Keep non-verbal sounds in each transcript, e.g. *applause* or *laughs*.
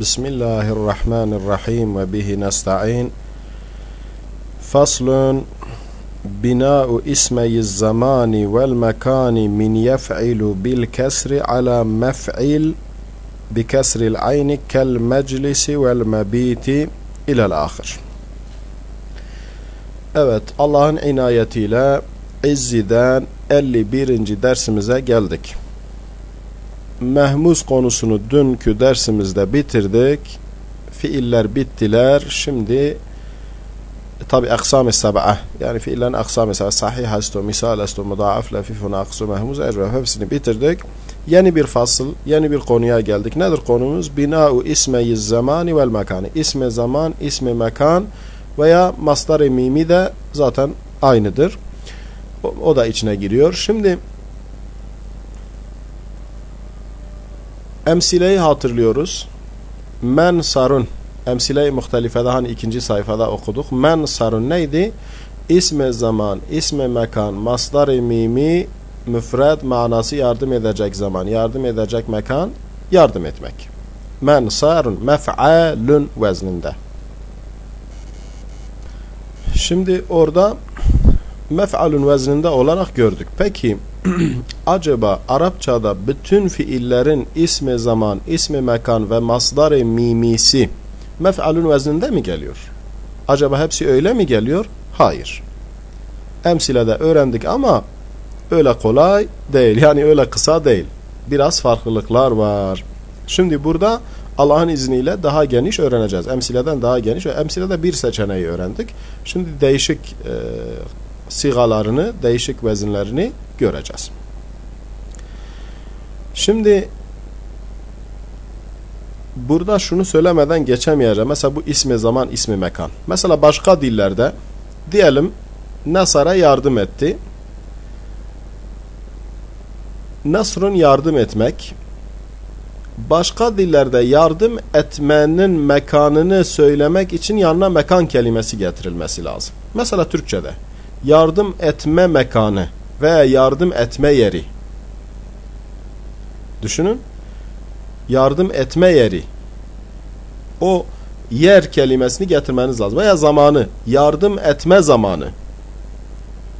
بسم الله الرحمن الرحيم وبه نستعين فصل بناء اسمي الزمان والمكان من يفعل بالكسر على مفعل بكسر العين كالمجلس والمبيت إلى الآخر Evet Allah'ın inayetiyle İzzi'den 51. dersimize geldik. Mehmuz konusunu dünkü dersimizde bitirdik. Fiiller bittiler. Şimdi tabi aksam-ı sab'a yani fiillerin aksam-ı sab'a sahih asto, misal asto, mudaaf, lafifun, aksu, mehmuz, erve hepsini bitirdik. Yeni bir fasıl, yeni bir konuya geldik. Nedir konumuz? Bina'u ismeyi zamani vel mekani. İsme zaman, isme mekan veya mastar-ı mimi de zaten aynıdır. O, o da içine giriyor. Şimdi emsileyi hatırlıyoruz. Men sarun. Emsile-i muhtelifede hani ikinci sayfada okuduk. Men sarun neydi? İsme zaman, isme mekan, mastar-ı mimi, müfred manası yardım edecek zaman, yardım edecek mekan, yardım etmek. Men sarun, mef'alun vezninde. Şimdi orada mef'alun vezninde olarak gördük. Peki *clears throat* acaba Arapçada bütün fiillerin ismi zaman, ismi mekan ve masdar-ı mimisi mef'alun vezninde mi geliyor? Acaba hepsi öyle mi geliyor? Hayır. Emsilede öğrendik ama öyle kolay değil. *laughs* Yani öyle kısa değil. Biraz farklılıklar var. Şimdi burada Allah'ın izniyle daha geniş öğreneceğiz. Emsileden daha geniş. Emsilede bir seçeneği öğrendik. Şimdi değişik e, sigalarını, değişik vezinlerini göreceğiz. Şimdi burada şunu söylemeden geçemeyeceğim. Mesela bu ismi zaman, ismi mekan. Mesela başka dillerde diyelim Nasar'a yardım etti. Nasr'ın yardım etmek başka dillerde yardım etmenin mekanını söylemek için yanına mekan kelimesi getirilmesi lazım. Mesela Türkçe'de yardım etme mekanı veya yardım etme yeri. Düşünün. Yardım etme yeri. O yer kelimesini getirmeniz lazım. Veya zamanı. Yardım etme zamanı.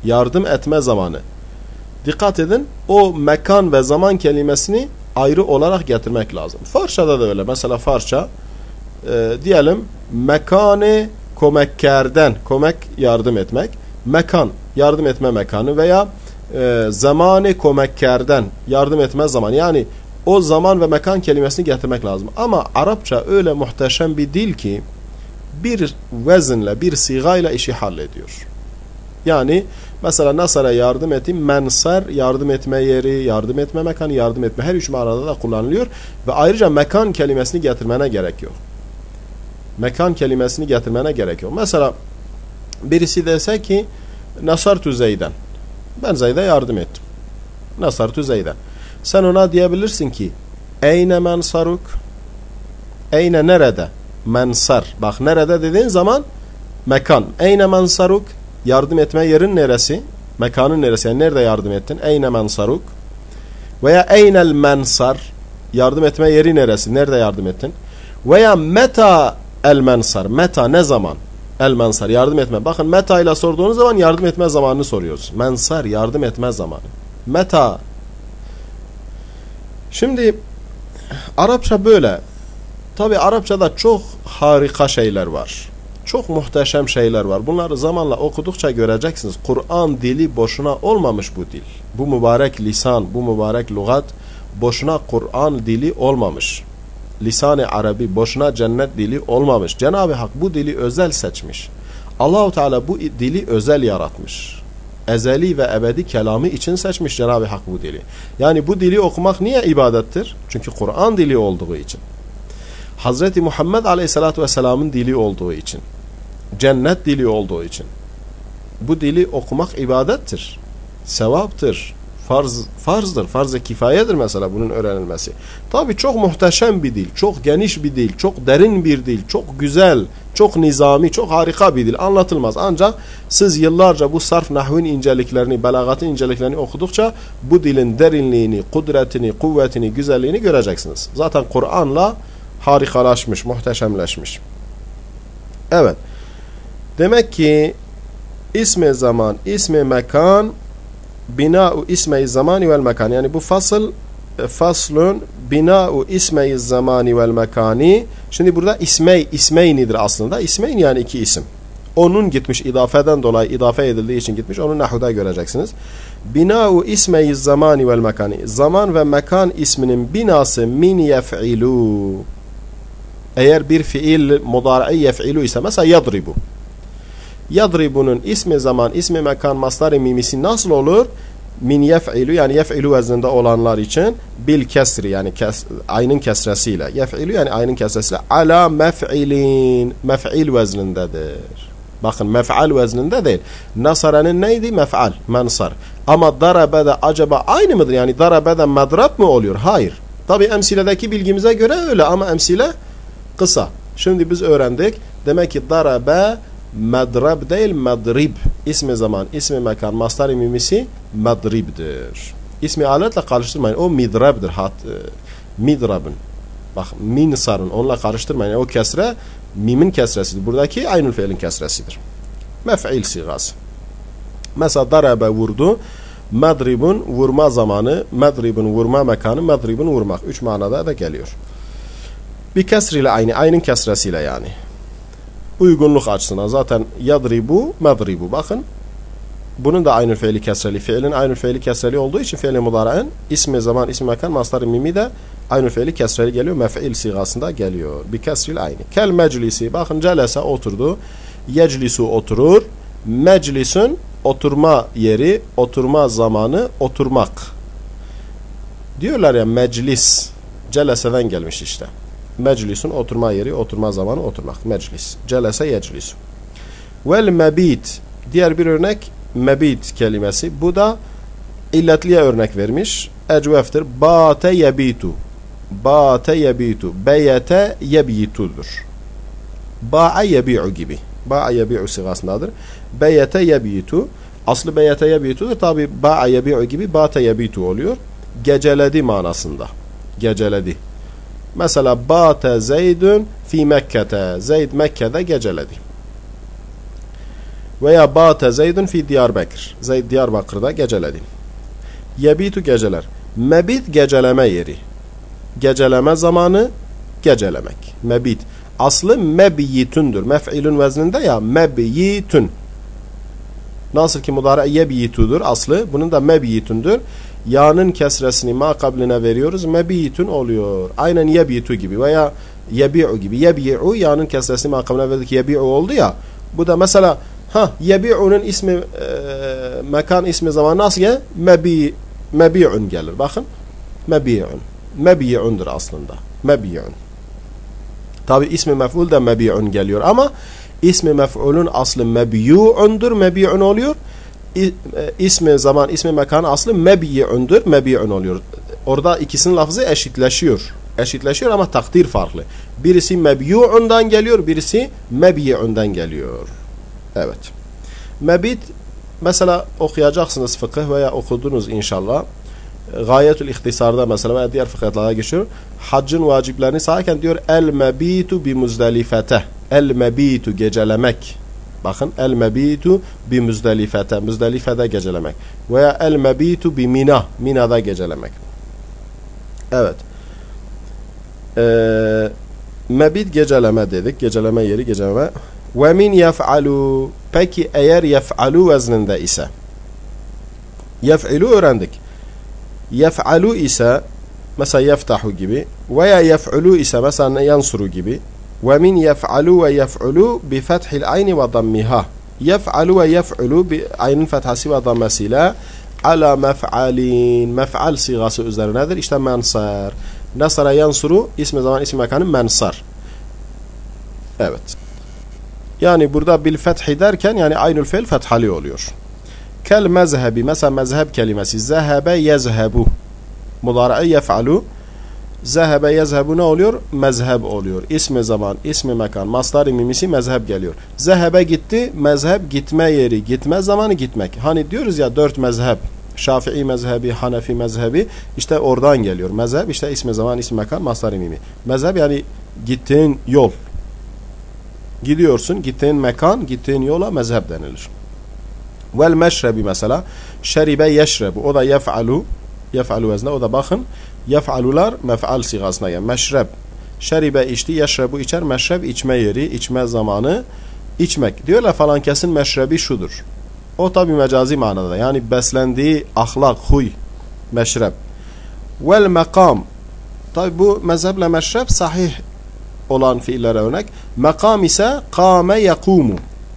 Yardım etme zamanı. Dikkat edin. O mekan ve zaman kelimesini ayrı olarak getirmek lazım. Farsçada da öyle. Mesela Farsça e, diyelim mekanı komekkerden komek yardım etmek mekan yardım etme mekanı veya e, zamanı komekkerden yardım etme zaman yani o zaman ve mekan kelimesini getirmek lazım. Ama Arapça öyle muhteşem bir dil ki bir vezinle bir sigayla işi hallediyor. Yani mesela Nasar'a yardım ettim. Mensar yardım etme yeri, yardım etme mekanı, yardım etme her üç manada da kullanılıyor. Ve ayrıca mekan kelimesini getirmene gerek yok. Mekan kelimesini getirmene gerek yok. Mesela birisi dese ki Nasartu Zeyden. Ben Zeyd'e yardım ettim. Nasartu Zeyden. Sen ona diyebilirsin ki Eyne mensaruk? Eyne nerede? Mensar. Bak nerede dediğin zaman mekan. Eyne mensaruk? Yardım etme yerin neresi? Mekanın neresi? Yani nerede yardım ettin? Eyne mensaruk? Veya eynel mensar? Yardım etme yeri neresi? Nerede yardım ettin? Veya meta el mensar? Meta ne zaman? El mensar yardım etme. Bakın meta ile sorduğunuz zaman yardım etme zamanını soruyoruz. Mensar yardım etme zamanı. Meta. Şimdi Arapça böyle. Tabi Arapçada çok harika şeyler var. Çok muhteşem şeyler var. Bunları zamanla okudukça göreceksiniz. Kur'an dili boşuna olmamış bu dil. Bu mübarek lisan, bu mübarek lügat boşuna Kur'an dili olmamış. Lisan-ı Arabi boşuna cennet dili olmamış. Cenab-ı Hak bu dili özel seçmiş. Allahu Teala bu dili özel yaratmış. Ezeli ve ebedi kelamı için seçmiş Cenab-ı Hak bu dili. Yani bu dili okumak niye ibadettir? Çünkü Kur'an dili olduğu için. Hazreti Muhammed Aleyhisselatü Vesselam'ın dili olduğu için. Cennet dili olduğu için. Bu dili okumak ibadettir. Sevaptır farz farzdır. Farz-ı kifayedir mesela bunun öğrenilmesi. Tabi çok muhteşem bir dil, çok geniş bir dil, çok derin bir dil, çok güzel, çok nizami, çok harika bir dil. Anlatılmaz. Ancak siz yıllarca bu sarf nahvin inceliklerini, belagatın inceliklerini okudukça bu dilin derinliğini, kudretini, kuvvetini, güzelliğini göreceksiniz. Zaten Kur'an'la harikalaşmış, muhteşemleşmiş. Evet. Demek ki ismi zaman, ismi mekan bina'u ismi zamani vel mekan. Yani bu fasıl e, faslun bina'u ismi zamani vel mekani. Şimdi burada ismey, ismeynidir aslında. İsmeyn yani iki isim. Onun gitmiş idafeden dolayı idafe edildiği için gitmiş. Onu nahuda göreceksiniz. Bina'u ismi zamani vel mekani. Zaman ve mekan isminin binası min yef'ilu. Eğer bir fiil mudari'i yef'ilu ise mesela yadribu. Yadribu'nun ismi zaman, ismi mekan, mastar mimisi nasıl olur? Min yef'ilu yani yef'ilu vezninde olanlar için bil kesri yani kes, aynın kesresiyle. Yef'ilu yani aynın kesresiyle ala mef'ilin mef'il veznindedir. Bakın mef'al vezninde değil. Nasara'nın neydi? Mef'al, mensar. Ama darabede acaba aynı mıdır? Yani darabede medrab mı oluyor? Hayır. Tabi emsiledeki bilgimize göre öyle ama emsile kısa. Şimdi biz öğrendik. Demek ki darabe medrab değil medrib. İsmi zaman, ismi mekan, mastar mimisi medribdir. İsmi aletle karıştırmayın. O midrabdır. Hat, e. Bak min sarın onunla karıştırmayın. O kesre mimin kesresidir. Buradaki aynül fiilin kesresidir. Mef'il sigası. Mesela darabe vurdu. Madribun vurma zamanı, madribun vurma mekanı, madribun vurmak. Üç manada da geliyor. Bir kesriyle aynı, aynın kesresiyle yani. Uygunluk açısından zaten yadribu, madribu. Bakın bunun da aynı fiili kesreli. Fiilin aynı fiili kesreli olduğu için fiili mudara'ın ismi zaman, ismi mekan, mastarı mimi de aynı fiili kesreli geliyor. Mef'il sigasında geliyor. Bir kesril aynı. Kel meclisi. Bakın celese oturdu. Yeclisu oturur. Meclisun oturma yeri, oturma zamanı, oturmak. Diyorlar ya meclis. Celeseden gelmiş işte. Meclisun oturma yeri, oturma zamanı, oturmak. Meclis. Celese yeclisu. Vel mebit. Diğer bir örnek mebit kelimesi. Bu da illetliye örnek vermiş. Ecveftir. Bate yebitu. Bate yebitu. Beyete yebitudur. Ba'a yebi'u gibi. Ba'a yebi'u sigasındadır. Beyete yebitu. Aslı beyete yebitudur. Tabi ba'a yebi'u gibi bate yebitu oluyor. Geceledi manasında. Geceledi. Mesela bate zeydün fi Mekke'te. Zeyd Mekke'de geceledi. Veya bate zeydun fi Diyarbakır. Zeyd Diyarbakır'da geceledi. Yebitu geceler. Mebit geceleme yeri. Geceleme zamanı gecelemek. Mebit. Aslı mebiyitündür. Mef'ilün vezninde ya mebiyitün. Nasıl ki mudare yebiyitudur aslı. Bunun da mebiyitündür. Ya'nın kesresini ma kabline veriyoruz. Mebiyitün oluyor. Aynen yebitu gibi veya yebi'u gibi. Yebi'u ya'nın kesresini ma kabline verdik. Yebi'u oldu ya. Bu da mesela Ha yebi'unun ismi e, mekan ismi zaman nasıl ya? Mebi mebi'un gelir. Bakın. Mebi'un. Mebi'undur aslında. Mebi'un. Tabi ismi mef'ul de mebi'un geliyor ama ismi mef'ulun aslı mebi'undur. Mebi'un oluyor. E, ismi zaman, ismi mekan aslı mebi'undur. Mebi'un oluyor. Orada ikisinin lafzı eşitleşiyor. Eşitleşiyor ama takdir farklı. Birisi mebi'undan geliyor, birisi mebi'undan geliyor. Evet. Mebit mesela okuyacaksınız fıkıh veya okudunuz inşallah. Gayetül ihtisarda mesela veya diğer fıkıhlara geçiyor. Haccın vaciplerini sayarken diyor el mebitu bi muzdelifete. El mebitu gecelemek. Bakın el mebitu bi muzdelifete. Muzdelifede gecelemek. Veya el mebitu bi mina. Mina'da gecelemek. Evet. Ee, mebit geceleme dedik. Geceleme yeri geceleme. Ve min yef'alu. Peki eğer yef'alu vezninde ise. Yef'ilu öğrendik. Yef'alu ise mesela yeftahu gibi veya yef'ulu ise mesela yansuru gibi ve min yef'alu ve yef'ulu bi fethil ayni ve dammiha. Yef'alu ve yef'ulu bi aynin fethası ve dammesiyle ala mef'alin. Mef'al sigası üzerinedir işte mensar. Nasara yansuru ismi zaman ismi mekanı mensar. Evet. Yani burada bil fethi derken yani aynül fiil fethali oluyor. Kel mezhebi mesela mezheb kelimesi zehebe yezhebu. Mudara'i yef'alu zehebe yezhebu ne oluyor? Mezheb oluyor. İsmi zaman, ismi mekan, mastar mimisi mezheb geliyor. Zehebe gitti, mezheb gitme yeri, gitme zamanı gitmek. Hani diyoruz ya dört mezheb. Şafii mezhebi, Hanefi mezhebi işte oradan geliyor. Mezhep işte ismi zaman, ismi mekan, mastar mimi. Mezhep yani gittiğin yol. Gidiyorsun, gittiğin mekan, gittiğin yola mezhep denilir. Vel meşrebi mesela. Şeribe yeşrebu. O da yef'alu. Yef'alu vezne. O da bakın. Yef'alular mef'al sigasına yani. Meşreb. Şeribe içti. Yeşrebu içer. Meşreb içme yeri, içme zamanı. içmek. Diyorlar falan kesin meşrebi şudur. O tabi mecazi manada. Yani beslendiği ahlak, huy, meşrep. Vel mekam. Tabi bu mezheple meşrep sahih olan fiillere örnek. Mekam ise kâme yekumu.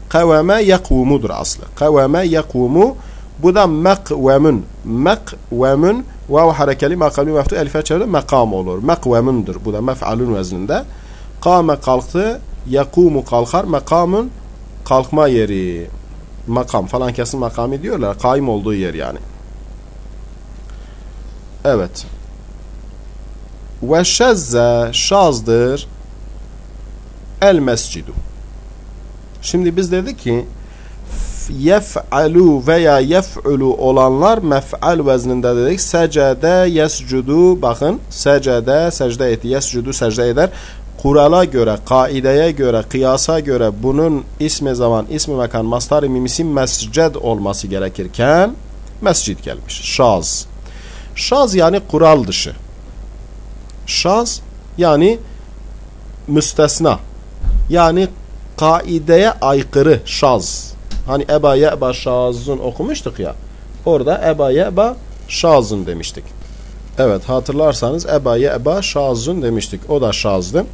Kavame yekumudur aslı. Kavame yekumu. Bu da mekvemun. Mekvemun. Vav harekeli makalmi meftu elife çevirdi. Mekam olur. Mekvemundur. Bu da mef'alun vezninde. Kâme kalktı. Yekumu kalkar. Mekamun kalkma yeri makam falan kesin makamı diyorlar. Kaim olduğu yer yani. Evet. Ve şezze şazdır el mescidu. Şimdi biz dedik ki yef'alu veya yef'ulu olanlar mef'al vezninde dedik. Secede yescudu bakın secede secde etti. Yescudu secde eder kurala göre, kaideye göre, kıyasa göre bunun ismi zaman, ismi mekan, mastar mimisi mesced olması gerekirken mescid gelmiş. Şaz. Şaz yani kural dışı. Şaz yani müstesna. Yani kaideye aykırı şaz. Hani eba ye'ba şazun okumuştuk ya. Orada eba ye'ba şazun demiştik. Evet hatırlarsanız eba ye'ba şazun demiştik. O da şazdı.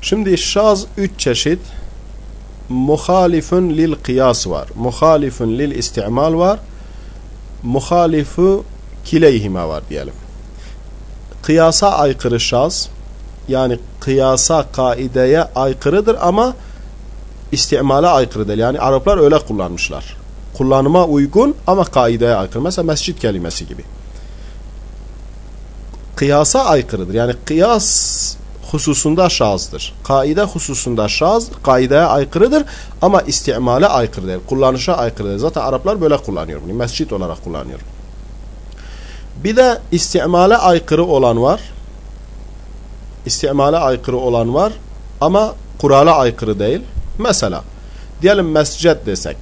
Şimdi şaz üç çeşit muhalifun lil kıyas var. Muhalifun lil istimal var. Muhalifu kileyhime var diyelim. Kıyasa aykırı şaz yani kıyasa kaideye aykırıdır ama istimala aykırı değil. Yani Araplar öyle kullanmışlar. Kullanıma uygun ama kaideye aykırı. Mesela mescit kelimesi gibi. Kıyasa aykırıdır. Yani kıyas hususunda şazdır. Kaide hususunda şaz, kaideye aykırıdır ama istimale aykırı değil. Kullanışa aykırı. Zaten Araplar böyle kullanıyor bunu. Mescit olarak kullanıyor. Bir de istimale aykırı olan var. İstimale aykırı olan var ama kurala aykırı değil. Mesela diyelim mescid desek.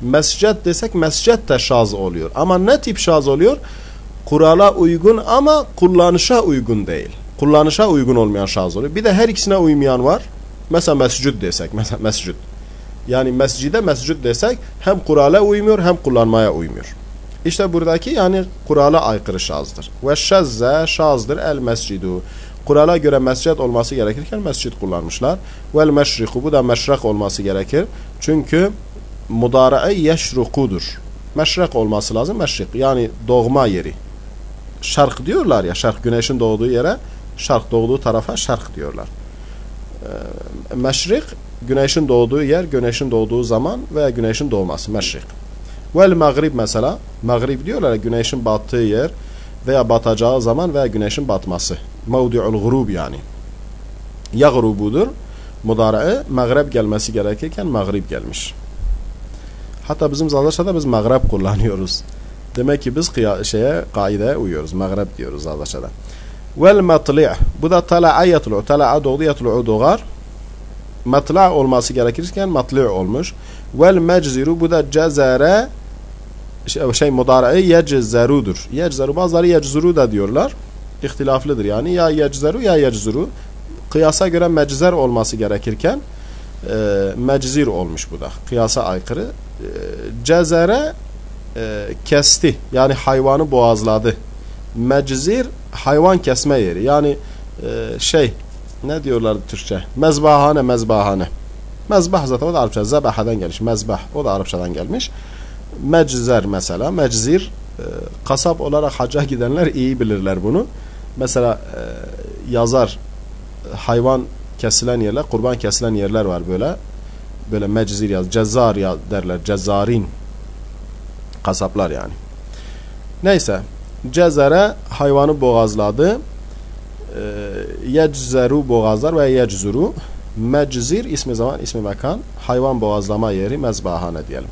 Mescid desek mescid de şaz oluyor. Ama ne tip şaz oluyor? Kurala uygun ama kullanışa uygun değil kullanışa uygun olmayan şahıs oluyor. Bir de her ikisine uymayan var. Mesela mescid desek. Mesela mescid. Yani mescide mescid desek hem kurala uymuyor hem kullanmaya uymuyor. İşte buradaki yani kurala aykırı şazdır. Ve şezze şazdır el mescidu. Kurala göre mescid olması gerekirken mescid kullanmışlar. Vel meşriku bu da meşrek olması gerekir. Çünkü mudarae yeşrukudur. Meşrek olması lazım. Meşrik yani doğma yeri. Şark diyorlar ya şark güneşin doğduğu yere Şark doğduğu tarafa şark diyorlar. E, meşrik güneşin doğduğu yer, güneşin doğduğu zaman veya güneşin doğması. Meşrik. Vel mağrib mesela. Mağrib diyorlar güneşin battığı yer veya batacağı zaman veya güneşin batması. Mevdi'ul gurub yani. Ya gurubudur. Mudarae mağrib gelmesi gerekirken mağrib gelmiş. Hatta bizim Zazdaşa'da biz mağrib kullanıyoruz. Demek ki biz şeye, kaideye uyuyoruz. Mağrib diyoruz Zazdaşa'da. Vel matli' bu da tala'a yatlu. Tala'a doğdu yatlu'u doğar. Matla' olması gerekirken matli' olmuş. Vel mecziru bu da cezere şey, şey mudara'i yeczerudur. Yeczeru bazıları yeczuru da diyorlar. İhtilaflıdır yani. Ya yeczeru ya yeczuru. Kıyasa göre meczer olması gerekirken e, meczir olmuş bu da. Kıyasa aykırı. E, cezere e, kesti. Yani hayvanı boğazladı meczir hayvan kesme yeri. Yani e, şey ne diyorlardı Türkçe? Mezbahane, mezbahane. Mezbah zaten o da Arapça. Zebahadan gelmiş. Mezbah o da Arapçadan gelmiş. Meczer mesela. Meczir e, kasap olarak hacca gidenler iyi bilirler bunu. Mesela e, yazar hayvan kesilen yerler, kurban kesilen yerler var böyle. Böyle meczir yaz. Cezzar ya derler. Cezzarin. Kasaplar yani. Neyse. Cezere hayvanı boğazladı. E, yeczeru boğazlar ve yeczuru. Meczir ismi zaman ismi mekan. Hayvan boğazlama yeri mezbahane diyelim.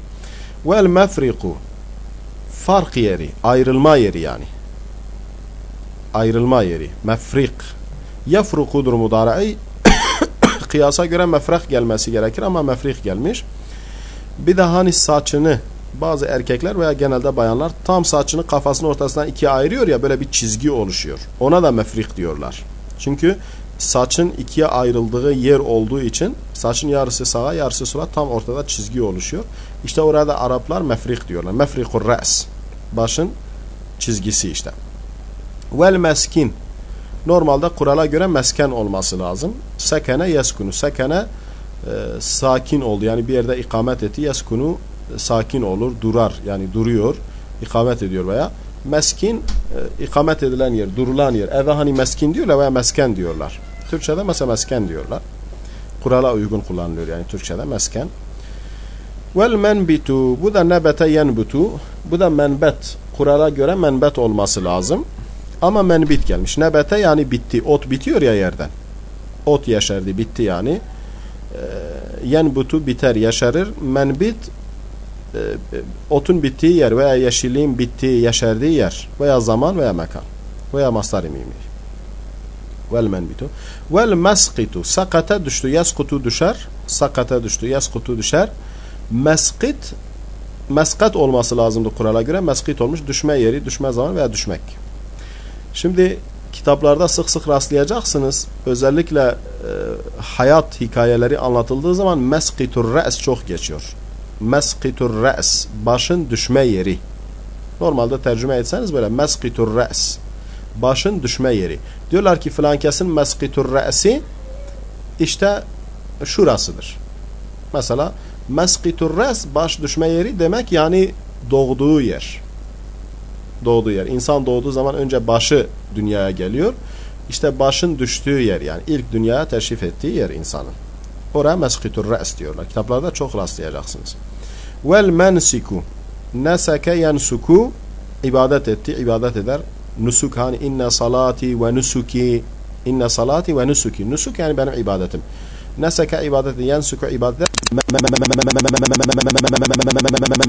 Vel mefriku fark yeri, ayrılma yeri yani. Ayrılma yeri. Mefrik. Yefrukudur mudara'i *coughs* kıyasa göre mefrah gelmesi gerekir ama mefrih gelmiş. Bir de hani saçını bazı erkekler veya genelde bayanlar tam saçını kafasının ortasından ikiye ayırıyor ya böyle bir çizgi oluşuyor. Ona da mefrih diyorlar. Çünkü saçın ikiye ayrıldığı yer olduğu için saçın yarısı sağa yarısı sola tam ortada çizgi oluşuyor. İşte orada Araplar mefrih diyorlar. Mefrikur re's. Başın çizgisi işte. Vel meskin. Normalde kurala göre mesken olması lazım. Sekene yeskunu. Sekene e, sakin oldu. Yani bir yerde ikamet etti. Yeskunu e, sakin olur, durar. Yani duruyor, ikamet ediyor veya meskin e, ikamet edilen yer, durulan yer. Eve hani meskin diyorlar veya mesken diyorlar. Türkçe'de mesela mesken diyorlar. Kurala uygun kullanılıyor yani Türkçe'de mesken. Vel menbitu bu da nebete yenbutu bu da menbet kurala göre menbet olması lazım. Ama menbit gelmiş. Nebete yani bitti. Ot bitiyor ya yerden. Ot yaşardı bitti yani. E, yenbutu biter yaşarır. Menbit e, otun bittiği yer veya yeşilliğin bittiği, yaşardığı yer veya zaman veya mekan veya mastar-ı mimi. Vel menbitu. Vel mesqitu. Sakata düştü. Yaskutu düşer. Sakata düştü. Yaskutu düşer. Meskit meskat olması lazımdı kurala göre. Meskit olmuş. Düşme yeri, düşme zaman veya düşmek. Şimdi kitaplarda sık sık rastlayacaksınız. Özellikle e, hayat hikayeleri anlatıldığı zaman meskitur re's çok geçiyor. Meskitur re's başın düşme yeri. Normalde tercüme etseniz böyle meskitur re's başın düşme yeri. Diyorlar ki filan kesin meskitur re'si işte şurasıdır. Mesela meskitur re's baş düşme yeri demek yani doğduğu yer. Doğduğu yer. İnsan doğduğu zaman önce başı dünyaya geliyor. İşte başın düştüğü yer yani ilk dünyaya teşrif ettiği yer insanın. Oraya meskitur re's diyorlar. Kitaplarda çok rastlayacaksınız. Vel mensiku neseke yensuku ibadet etti, ibadet eder. Nusuk hani inne salati ve nusuki inne salati ve nusuki. Nusuk yani benim ibadetim. Neseke ibadeti yensuku ibadet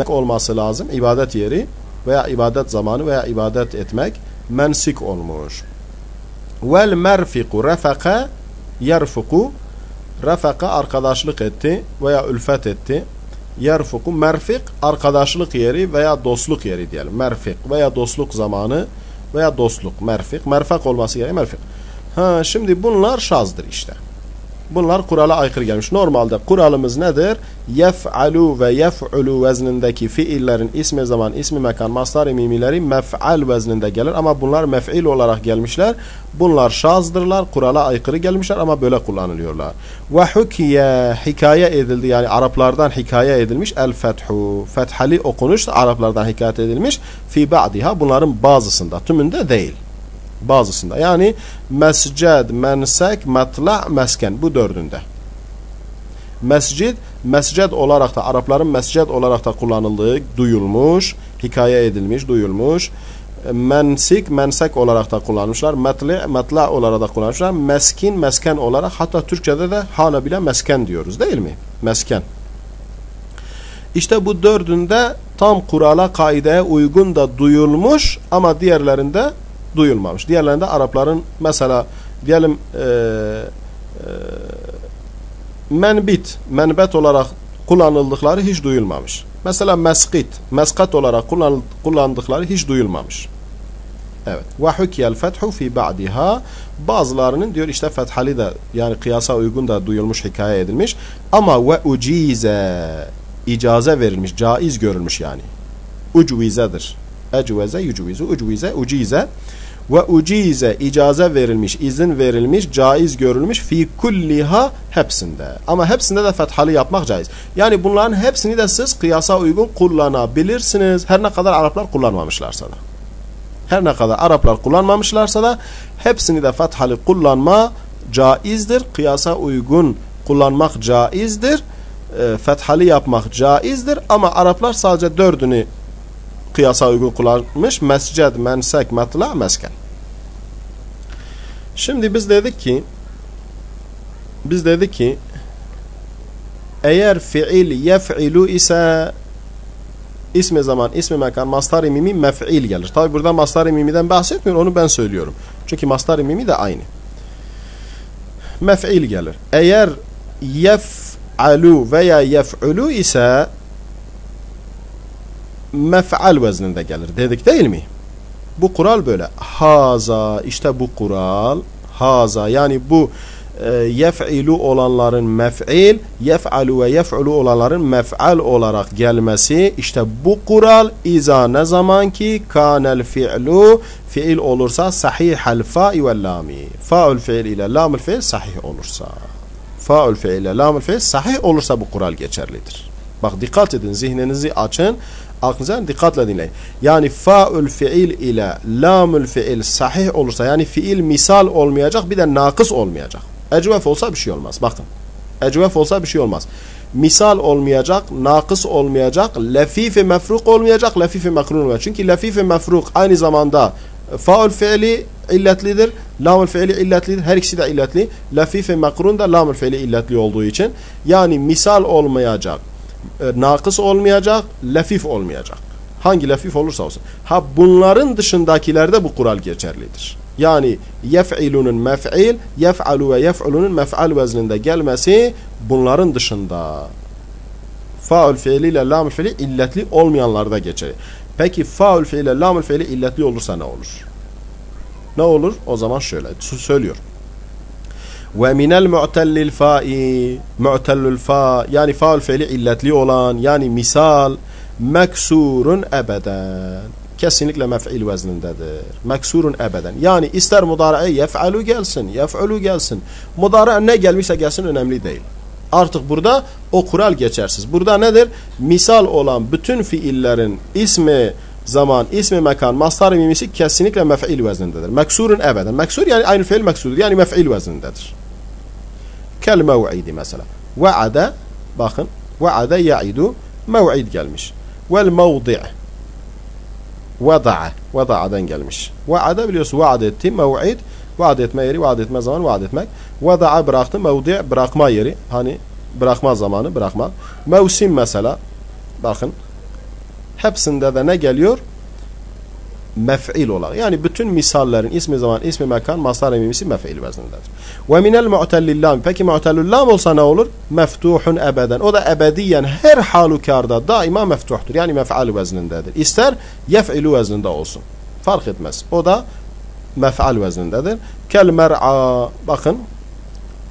olması lazım. İbadet yeri veya ibadet zamanı veya ibadet etmek mensik olmuş. Vel merfiku refaka yerfuku refaka arkadaşlık etti veya ülfet etti. Yerfuku merfik arkadaşlık yeri veya dostluk yeri diyelim. Merfik veya dostluk zamanı veya dostluk. Merfik. Merfak olması gerekiyor. Merfik. Ha, şimdi bunlar şazdır işte. Bunlar kurala aykırı gelmiş. Normalde kuralımız nedir? Yef'alu ve yef'ulu veznindeki fiillerin ismi zaman, ismi mekan, mastar mimileri mef'al vezninde gelir. Ama bunlar mef'il olarak gelmişler. Bunlar şazdırlar. Kurala aykırı gelmişler ama böyle kullanılıyorlar. Ve hukiye hikaye edildi. Yani Araplardan hikaye edilmiş. El fethu. Fethali okunuş Araplardan hikaye edilmiş. Fi ba'diha bunların bazısında. Tümünde değil bazısında. Yani mesced, mensek, matla, mesken bu dördünde. Mescid, mesced olarak da Arapların mesced olarak da kullanıldığı duyulmuş, hikaye edilmiş, duyulmuş. Mensik, mensek olarak da kullanmışlar. Metli, metla olarak da kullanmışlar. Meskin, mesken olarak hatta Türkçe'de de hala bile mesken diyoruz değil mi? Mesken. İşte bu dördünde tam kurala, kaideye uygun da duyulmuş ama diğerlerinde duyulmamış. Diğerlerinde Arapların mesela diyelim e, e, menbit, menbet olarak kullanıldıkları hiç duyulmamış. Mesela meskit, meskat olarak kullanıldıkları hiç duyulmamış. Evet. Ve hukiyel fethu fi ba'diha bazılarının diyor işte fethali de yani kıyasa uygun da duyulmuş, hikaye edilmiş. Ama ve ucize icaze verilmiş, caiz görülmüş yani. Ucvizedir. Ecveze, yucvizu, ucvize, ucize ve ucize icaze verilmiş, izin verilmiş, caiz görülmüş fi kulliha hepsinde. Ama hepsinde de fethalı yapmak caiz. Yani bunların hepsini de siz kıyasa uygun kullanabilirsiniz. Her ne kadar Araplar kullanmamışlarsa da. Her ne kadar Araplar kullanmamışlarsa da hepsini de fethalı kullanma caizdir. Kıyasa uygun kullanmak caizdir. E, fethalı yapmak caizdir. Ama Araplar sadece dördünü kıyasa uygun kullanmış. Mesced, mensek, matla, mesken. Şimdi biz dedik ki biz dedik ki eğer fiil yef'ilu ise ismi zaman, ismi mekan, mastar-ı mimi mef'il gelir. Tabi burada mastar-ı mimiden bahsetmiyor, onu ben söylüyorum. Çünkü mastar-ı mimi de aynı. Mef'il gelir. Eğer yef'alu veya yef'ulu ise mef'al vezninde gelir dedik değil mi? Bu kural böyle. Haza işte bu kural. Haza yani bu e, yef'ilu olanların mef'il, yef'alu ve yef'ulu olanların mef'al olarak gelmesi işte bu kural iza ne zaman ki kanel fi'lu fiil olursa sahihel fa'i ve lami. Fa'ül fiil ile lamül fiil sahih olursa. Fa'ül fiil ile lamül fiil sahih olursa bu kural geçerlidir. Bak dikkat edin zihninizi açın. Aklınıza dikkatle dinleyin. Yani faül fiil ile lamül fiil sahih olursa yani fiil misal olmayacak bir de nakıs olmayacak. Ecvef olsa bir şey olmaz. Bakın. Ecvef olsa bir şey olmaz. Misal olmayacak, nakıs olmayacak, lefife mefruk olmayacak, lefife makrun olmayacak. Çünkü lefife mefruk aynı zamanda faul fiili illetlidir, lamul fiili illetlidir. Her ikisi de illetli. Lefife makrun da lamul fiili illetli olduğu için. Yani misal olmayacak, e, nakıs olmayacak, lefif olmayacak. Hangi lefif olursa olsun. Ha bunların dışındakilerde bu kural geçerlidir. Yani yef'ilunun mef'il, yef'alu ve yef'ulunun mef'al vezninde gelmesi bunların dışında. Faul fiiliyle lamül fiili illetli olmayanlarda geçer. Peki faul fiiliyle lamül fiili illetli olursa ne olur? Ne olur? O zaman şöyle söylüyor. Ve minel mu'tellil fa'i mu'tellül fa yani faul fiili illetli olan yani misal meksurun ebeden kesinlikle mef'il veznindedir. Meksurun ebeden. Yani ister mudarae yef'alu gelsin, yef'ulu gelsin. Mudara ne gelmişse gelsin önemli değil. Artık burada o kural geçersiz. Burada nedir? Misal olan bütün fiillerin ismi zaman, ismi mekan, mastar mimisi kesinlikle mef'il veznindedir. Meksurun ebeden. Meksur yani aynı fiil meksurdur. Yani mef'il veznindedir. Kel mev'idi mesela. Ve'ade bakın. Ve'ade ya'idu mev'id gelmiş. Vel mevdi' Vada'a. Vada'dan gelmiş. Va'ada biliyorsun vaad etti. Mev'id. Vaad etme yeri, vaad etme zaman, vaad etmek. Vada'a bıraktı. Mevdi' bırakma yeri. Hani bırakma zamanı, bırakma. Mevsim mesela. Bakın. Hepsinde de ne geliyor? Mef'il olarak. Yani bütün misallerin ismi zaman, ismi mekan, mastar emimisi mef'il veznindedir. Ve minel mu'tellillam. Peki mu'tellillam olsa ne olur? Meftuhun ebeden. O da ebediyen her halükarda daima meftuhtur. Yani mef'al veznindedir. İster yef'ilu vezninde olsun. Fark etmez. O da mef'al veznindedir. Kel mer'a. Bakın.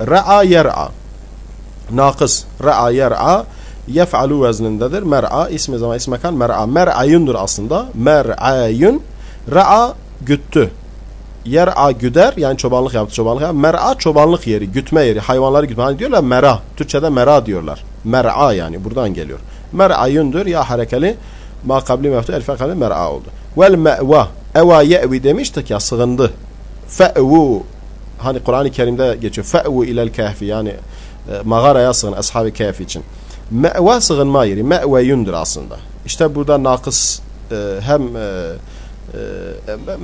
Ra'a yer'a. Nakıs. Ra'a yer'a yef'alu veznindedir. Mer'a ismi zaman ismi mekan mer'a. Mer'ayundur aslında. Mer'ayun Ra'a güttü. Yer'a güder yani çobanlık yaptı çobanlık yaptı. Mer'a çobanlık yeri, gütme yeri, hayvanları gütme. Hani diyorlar mera. Türkçede mera diyorlar. Mer'a yani buradan geliyor. Mer'a yündür ya harekeli ma kabli meftu el fekali mer'a oldu. Vel me'va. Eva ye'vi demiştik ya sığındı. Fe'vu hani Kur'an-ı Kerim'de geçiyor. Fe'vu ilel kahfi yani e, mağaraya sığın ashab-ı için. Me'va sığınma yeri. Me've yündür aslında. İşte burada nakıs e, hem e,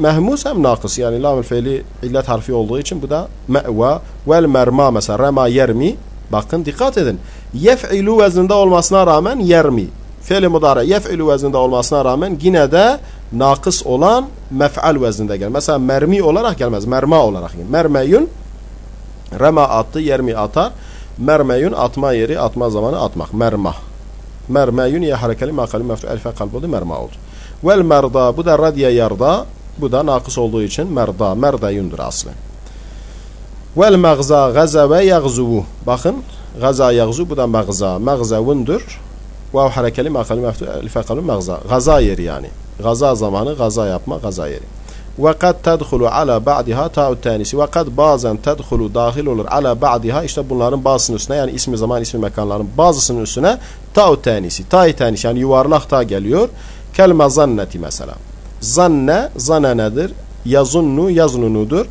mehmus hem nakıs yani lamül fiili illet harfi olduğu için bu da me'va vel merma mesela rema yermi bakın dikkat edin yef'ilu vezninde olmasına rağmen yermi fiili mudara yef'ilu vezninde olmasına rağmen yine de nakıs olan mef'al vezninde gelir. Mesela mermi olarak gelmez. Merma olarak gelir. Mermeyun rema attı, yermi atar. Mermeyun atma yeri, atma zamanı atmak. Merma. Mermeyun ya harekeli makali mef'ul elfe kalb oldu, merma oldu. Vel merda bu da radya yarda. Bu da nakıs olduğu için merda. Merdayundur aslı. Vel mağza gaza ve yagzuvu. Bakın gaza yagzu bu da mağza. Mağzavundur. Vav harekeli makali mef'ul mağza. Gaza yeri yani. Gaza zamanı gaza yapma gaza yeri. Ve kad tedhulu ala ba'diha ta'u tanisi. Ve kad bazen tedhulu dahil olur ala ba'diha işte bunların bazısının üstüne yani ismi zaman ismi mekanların bazısının üstüne ta'u tanisi. Ta'u tanisi yani yuvarlak ta geliyor. Kelme zanneti mesela. Zanne, zanenedir. Yazunnu, yaznunudur.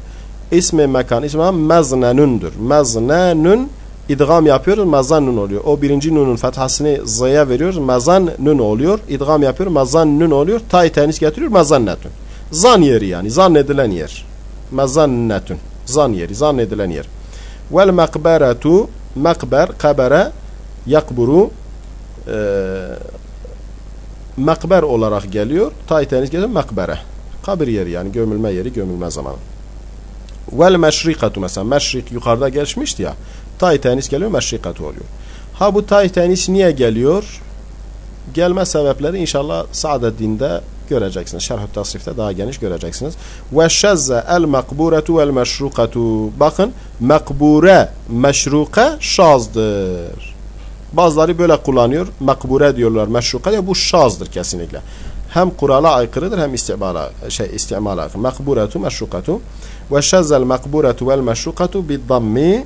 İsmi mekan, ismi meznenundur. Meznenun idgam yapıyoruz, mezannun oluyor. O birinci nunun fethasını z'ye veriyoruz, mezannun oluyor. İdgam yapıyoruz, mezannun oluyor. Tay tenis getiriyor, mezannetun. Zan yeri yani, zannedilen yer. Mezannetun. Zan yeri, zannedilen yer. Vel mekberetu, mekber, kabere, yakburu, e, mekber olarak geliyor. Tayteniz geliyor mekbere. Kabir yeri yani gömülme yeri, gömülme zamanı. Vel meşrikatu mesela meşrik yukarıda geçmişti ya. tay tenis geliyor meşrikatu oluyor. Ha bu tay tenis niye geliyor? Gelme sebepleri inşallah Sa'deddin'de göreceksiniz. Şerh-ü tasrifte daha geniş göreceksiniz. Ve şezze el makburetu vel meşrukatu. Bakın makbure, meşruka şazdır. Bazıları böyle kullanıyor. Makbure diyorlar, meşruka diyor. Bu şazdır kesinlikle. Hem kurala aykırıdır hem istimala şey istimala aykırı. Makburetu meşrukatu. Ve şezzel makburetu vel meşrukatu bi dammi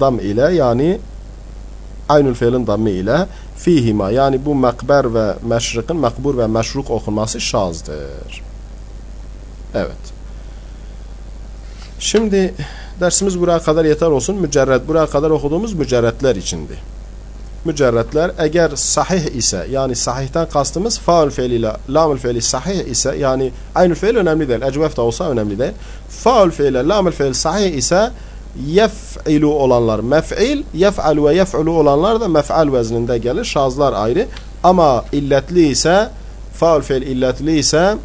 dam ile yani aynül fiilin dammi ile fihima yani bu makber ve meşrikin makbur ve meşruk okunması şazdır. Evet. Şimdi dersimiz buraya kadar yeter olsun. Mücerret buraya kadar okuduğumuz mücerretler içindi. Mücerretler eğer sahih ise yani sahihten kastımız faul fiiliyle lamul fiili sahih ise yani aynı fiil önemli değil. Ecvef de olsa önemli değil. Faul fiile lamul fiil sahih ise yef'ilu olanlar mef'il, yef'al ve yef'ulu olanlar da mef'al vezninde gelir. Şazlar ayrı. Ama illetli ise faul fiil illetli ise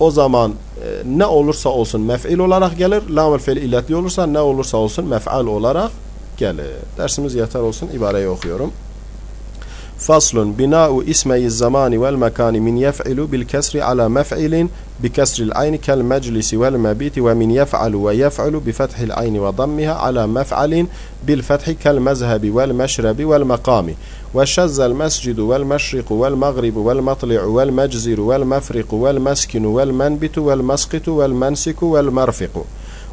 o zaman e, ne olursa olsun mef'il olarak gelir. Lamül fiil illetli olursa ne olursa olsun mef'al olarak gelir. Dersimiz yeter olsun. İbareyi okuyorum. فصل بناء اسمي الزمان والمكان من يفعل بالكسر على مفعل بكسر العين كالمجلس والمبيت ومن يفعل ويفعل بفتح العين وضمها على مفعل بالفتح كالمذهب والمشرب والمقام. وشز المسجد والمشرق والمغرب والمطلع والمجزر والمفرق والمسكن والمنبت والمسقط والمنسك والمرفق.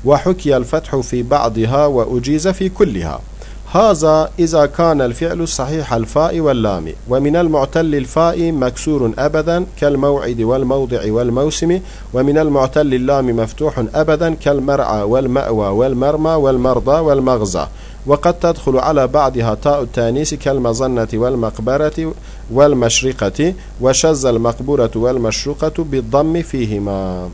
وحكي الفتح في بعضها وأجيز في كلها. هذا إذا كان الفعل صحيح الفاء واللام ومن المعتل الفاء مكسور أبدا كالموعد والموضع والموسم ومن المعتل اللام مفتوح أبدا كالمرعى والمأوى والمرمى والمرضى والمغزى. وقد تدخل على بعضها تاء التانيث كالمظنة والمقبرة والمشرقة وشز المقبورة والمشرقة بالضم فيهما.